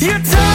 You